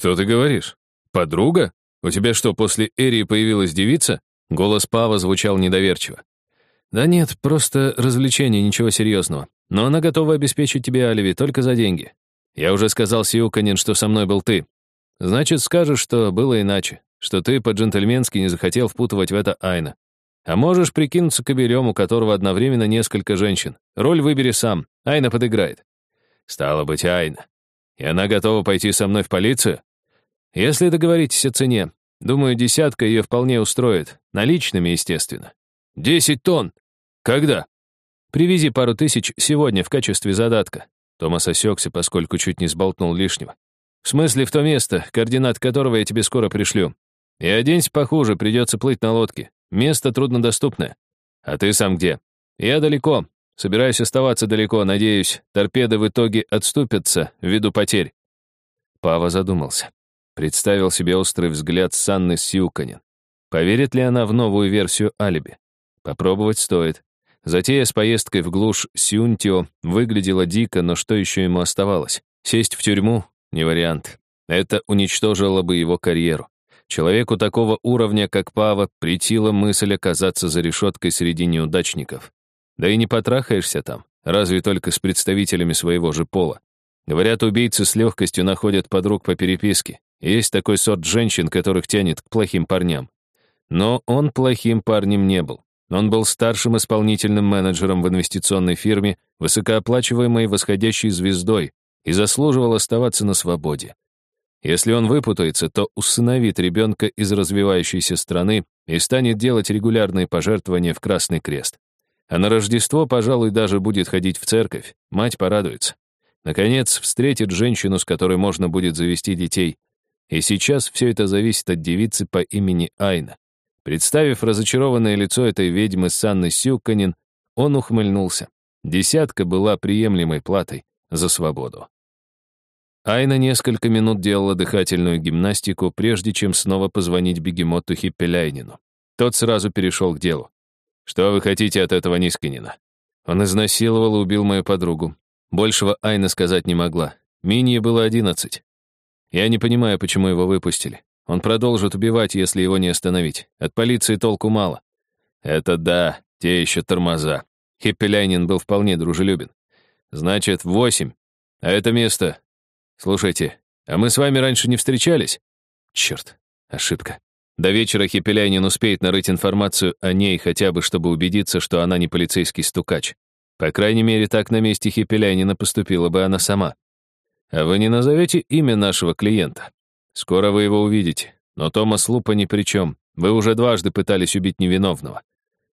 «Что ты говоришь? Подруга? У тебя что, после Эрии появилась девица?» Голос Пава звучал недоверчиво. «Да нет, просто развлечение, ничего серьезного. Но она готова обеспечить тебе алиби только за деньги. Я уже сказал Сиуканин, что со мной был ты. Значит, скажешь, что было иначе, что ты по-джентльменски не захотел впутывать в это Айна. А можешь прикинуться кобелем, у которого одновременно несколько женщин. Роль выбери сам, Айна подыграет. Стало быть, Айна. И она готова пойти со мной в полицию? Если договоритесь о цене, думаю, десятка ее вполне устроит. Наличными, естественно. Десять тонн! Когда? Привези пару тысяч сегодня в качестве задатка. Томас осекся, поскольку чуть не сболтнул лишнего. В смысле, в то место, координат которого я тебе скоро пришлю. И оденься похуже, придется плыть на лодке. Место труднодоступное. А ты сам где? Я далеко. Собираюсь оставаться далеко, надеюсь, торпеды в итоге отступятся ввиду потерь. Пава задумался. Представил себе острый взгляд Санны Сьюканин. Поверит ли она в новую версию алиби? Попробовать стоит. Затея с поездкой в глушь Сюнтио выглядела дико, но что еще ему оставалось? Сесть в тюрьму? Не вариант. Это уничтожило бы его карьеру. Человеку такого уровня, как Пава, притила мысль оказаться за решеткой среди неудачников. Да и не потрахаешься там, разве только с представителями своего же пола. Говорят, убийцы с легкостью находят подруг по переписке. Есть такой сорт женщин, которых тянет к плохим парням. Но он плохим парнем не был. Он был старшим исполнительным менеджером в инвестиционной фирме, высокооплачиваемой восходящей звездой, и заслуживал оставаться на свободе. Если он выпутается, то усыновит ребенка из развивающейся страны и станет делать регулярные пожертвования в Красный Крест. А на Рождество, пожалуй, даже будет ходить в церковь. Мать порадуется. Наконец, встретит женщину, с которой можно будет завести детей. И сейчас все это зависит от девицы по имени Айна. Представив разочарованное лицо этой ведьмы Санны Сюканин, он ухмыльнулся. Десятка была приемлемой платой за свободу. Айна несколько минут делала дыхательную гимнастику, прежде чем снова позвонить бегемоту Хиппеляйнину. Тот сразу перешел к делу. «Что вы хотите от этого Нискинина?» Он изнасиловал и убил мою подругу. Большего Айна сказать не могла. Минье было одиннадцать. Я не понимаю, почему его выпустили. Он продолжит убивать, если его не остановить. От полиции толку мало. Это да, те еще тормоза. Хиппеляйнин был вполне дружелюбен. Значит, восемь. А это место «Слушайте, а мы с вами раньше не встречались?» Черт, ошибка. До вечера Хипеляйнин успеет нарыть информацию о ней хотя бы, чтобы убедиться, что она не полицейский стукач. По крайней мере, так на месте Хипеляйнина поступила бы она сама. А вы не назовете имя нашего клиента? Скоро вы его увидите. Но Томас Лупа ни при чем. Вы уже дважды пытались убить невиновного.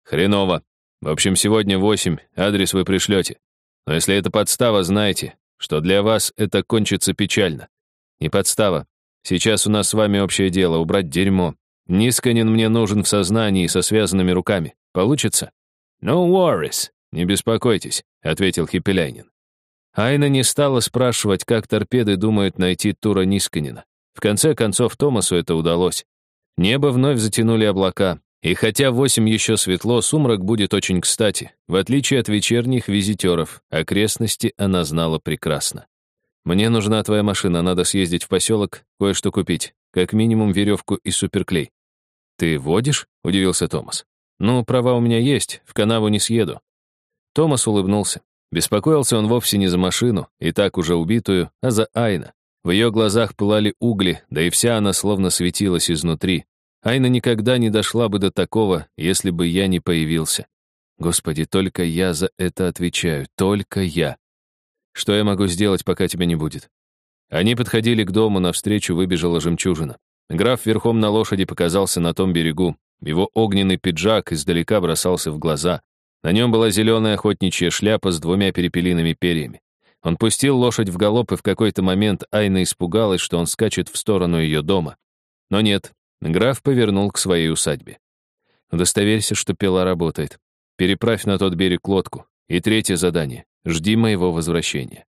Хреново. В общем, сегодня восемь, адрес вы пришлете. Но если это подстава, знайте, что для вас это кончится печально. Не подстава. Сейчас у нас с вами общее дело — убрать дерьмо. Нисканин мне нужен в сознании со связанными руками. Получится? No worries. Не беспокойтесь, — ответил Хипеляйнин. Айна не стала спрашивать, как торпеды думают найти Тура Нисканина. В конце концов, Томасу это удалось. Небо вновь затянули облака, и хотя восемь еще светло, сумрак будет очень кстати. В отличие от вечерних визитеров, окрестности она знала прекрасно. «Мне нужна твоя машина, надо съездить в поселок, кое-что купить. Как минимум веревку и суперклей». «Ты водишь?» — удивился Томас. «Ну, права у меня есть, в канаву не съеду». Томас улыбнулся. Беспокоился он вовсе не за машину, и так уже убитую, а за Айна. В ее глазах пылали угли, да и вся она словно светилась изнутри, Айна никогда не дошла бы до такого, если бы я не появился. Господи, только я за это отвечаю, только я. Что я могу сделать, пока тебя не будет? Они подходили к дому, навстречу выбежала жемчужина. Граф верхом на лошади показался на том берегу. Его огненный пиджак издалека бросался в глаза. На нем была зеленая охотничья шляпа с двумя перепелиными перьями. Он пустил лошадь в галоп, и в какой-то момент Айна испугалась, что он скачет в сторону ее дома. Но нет, Граф повернул к своей усадьбе. Удостоверься, что пила работает. Переправь на тот берег лодку. И третье задание. Жди моего возвращения.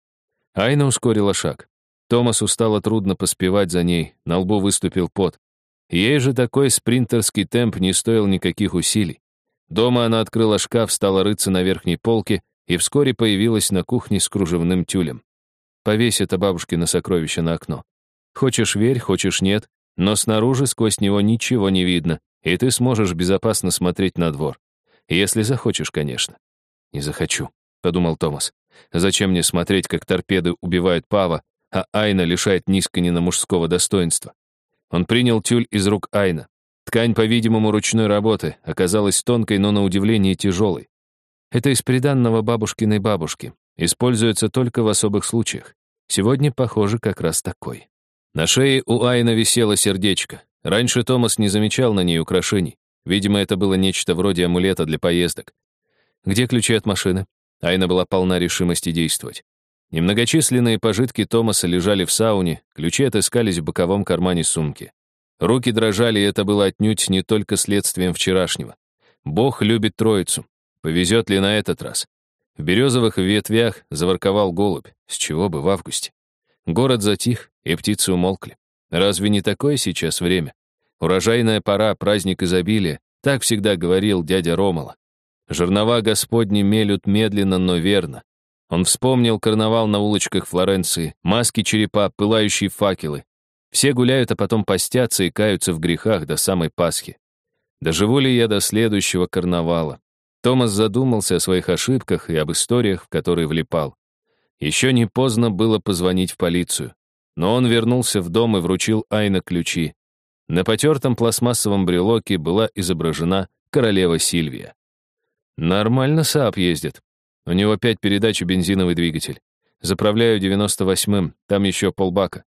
Айна ускорила шаг. Томасу стало трудно поспевать за ней, на лбу выступил пот. Ей же такой спринтерский темп не стоил никаких усилий. Дома она открыла шкаф, стала рыться на верхней полке и вскоре появилась на кухне с кружевным тюлем. Повесь это бабушкино сокровище на окно. Хочешь верь, хочешь нет, но снаружи сквозь него ничего не видно, и ты сможешь безопасно смотреть на двор. Если захочешь, конечно. «Не захочу», — подумал Томас. «Зачем мне смотреть, как торпеды убивают Пава, а Айна лишает Нисканина мужского достоинства?» Он принял тюль из рук Айна. Ткань, по-видимому, ручной работы, оказалась тонкой, но на удивление тяжелой. Это из приданного бабушкиной бабушки. Используется только в особых случаях. Сегодня, похоже, как раз такой. На шее у Айна висело сердечко. Раньше Томас не замечал на ней украшений. Видимо, это было нечто вроде амулета для поездок. «Где ключи от машины?» Айна была полна решимости действовать. Немногочисленные пожитки Томаса лежали в сауне, ключи отыскались в боковом кармане сумки. Руки дрожали, и это было отнюдь не только следствием вчерашнего. Бог любит троицу. Повезет ли на этот раз? В березовых ветвях заворковал голубь. С чего бы в августе? Город затих, и птицы умолкли. Разве не такое сейчас время? Урожайная пора, праздник изобилия. Так всегда говорил дядя Ромала. Жернова Господни мелют медленно, но верно. Он вспомнил карнавал на улочках Флоренции, маски черепа, пылающие факелы. Все гуляют, а потом постятся и каются в грехах до самой Пасхи. Доживу ли я до следующего карнавала? Томас задумался о своих ошибках и об историях, в которые влипал. Еще не поздно было позвонить в полицию. Но он вернулся в дом и вручил Айна ключи. На потертом пластмассовом брелоке была изображена королева Сильвия. Нормально Саап ездит. У него пять передач и бензиновый двигатель. Заправляю 98-м, там еще полбака.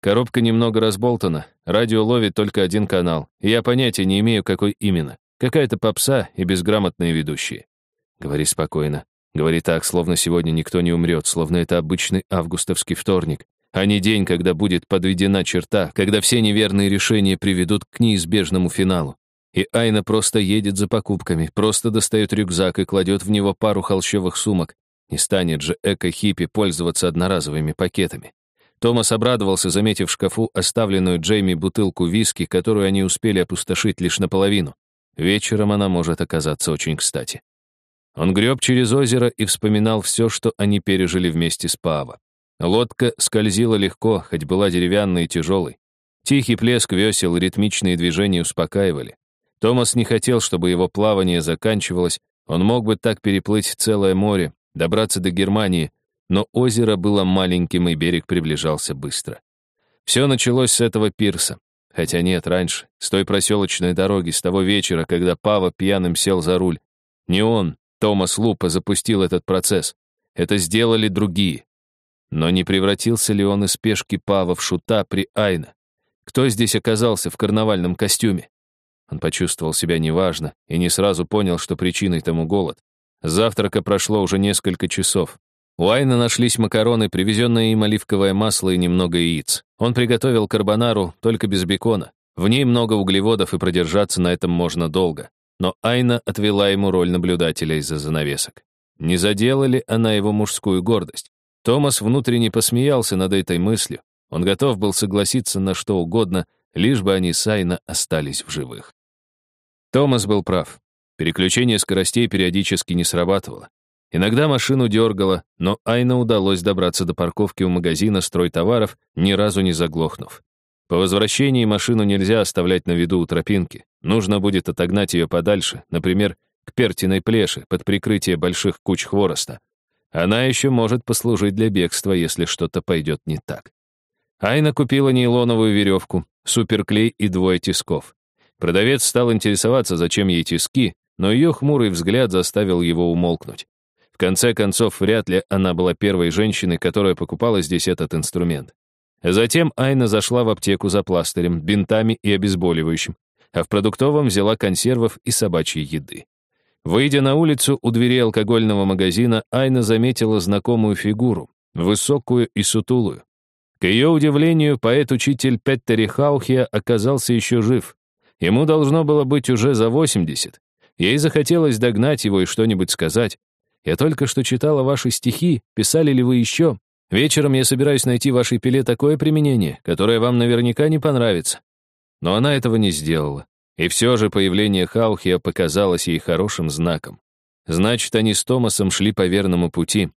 Коробка немного разболтана, радио ловит только один канал, и я понятия не имею, какой именно. Какая-то попса и безграмотные ведущие. Говори спокойно. Говори так, словно сегодня никто не умрет, словно это обычный августовский вторник, а не день, когда будет подведена черта, когда все неверные решения приведут к неизбежному финалу. И Айна просто едет за покупками, просто достает рюкзак и кладет в него пару холщовых сумок. Не станет же эко-хиппи пользоваться одноразовыми пакетами. Томас обрадовался, заметив в шкафу оставленную Джейми бутылку виски, которую они успели опустошить лишь наполовину. Вечером она может оказаться очень кстати. Он греб через озеро и вспоминал все, что они пережили вместе с Паво. Лодка скользила легко, хоть была деревянной и тяжелой. Тихий плеск весел, ритмичные движения успокаивали. Томас не хотел, чтобы его плавание заканчивалось, он мог бы так переплыть целое море, добраться до Германии, но озеро было маленьким, и берег приближался быстро. Все началось с этого пирса. Хотя нет, раньше, с той проселочной дороги, с того вечера, когда Пава пьяным сел за руль. Не он, Томас Лупа, запустил этот процесс. Это сделали другие. Но не превратился ли он из пешки Пава в шута при Айна? Кто здесь оказался в карнавальном костюме? Он почувствовал себя неважно и не сразу понял, что причиной тому голод. завтрака прошло уже несколько часов. У Айна нашлись макароны, привезенное им оливковое масло и немного яиц. Он приготовил карбонару, только без бекона. В ней много углеводов, и продержаться на этом можно долго. Но Айна отвела ему роль наблюдателя из-за занавесок. Не задела ли она его мужскую гордость? Томас внутренне посмеялся над этой мыслью. Он готов был согласиться на что угодно, лишь бы они с Айна остались в живых. Томас был прав. Переключение скоростей периодически не срабатывало. Иногда машину дергало, но Айна удалось добраться до парковки у магазина стройтоваров, ни разу не заглохнув. По возвращении машину нельзя оставлять на виду у тропинки. Нужно будет отогнать ее подальше, например, к Пертиной плеше под прикрытие больших куч хвороста. Она еще может послужить для бегства, если что-то пойдет не так. Айна купила нейлоновую веревку, суперклей и двое тисков. Продавец стал интересоваться, зачем ей тиски, но ее хмурый взгляд заставил его умолкнуть. Конце концов, вряд ли она была первой женщиной, которая покупала здесь этот инструмент. Затем Айна зашла в аптеку за пластырем, бинтами и обезболивающим, а в продуктовом взяла консервов и собачьей еды. Выйдя на улицу у двери алкогольного магазина, Айна заметила знакомую фигуру, высокую и сутулую. К ее удивлению, поэт-учитель Петтери Хаухия оказался еще жив. Ему должно было быть уже за 80. Ей захотелось догнать его и что-нибудь сказать. Я только что читала ваши стихи, писали ли вы еще? Вечером я собираюсь найти в вашей пиле такое применение, которое вам наверняка не понравится. Но она этого не сделала. И все же появление Хаухия показалось ей хорошим знаком. Значит, они с Томасом шли по верному пути.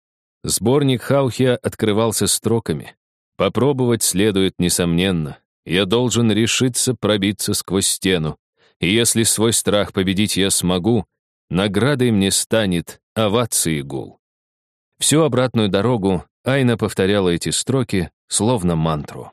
Сборник Хаухия открывался строками. Попробовать следует, несомненно. Я должен решиться пробиться сквозь стену. И если свой страх победить я смогу, наградой мне станет овации гул. Всю обратную дорогу Айна повторяла эти строки, словно мантру.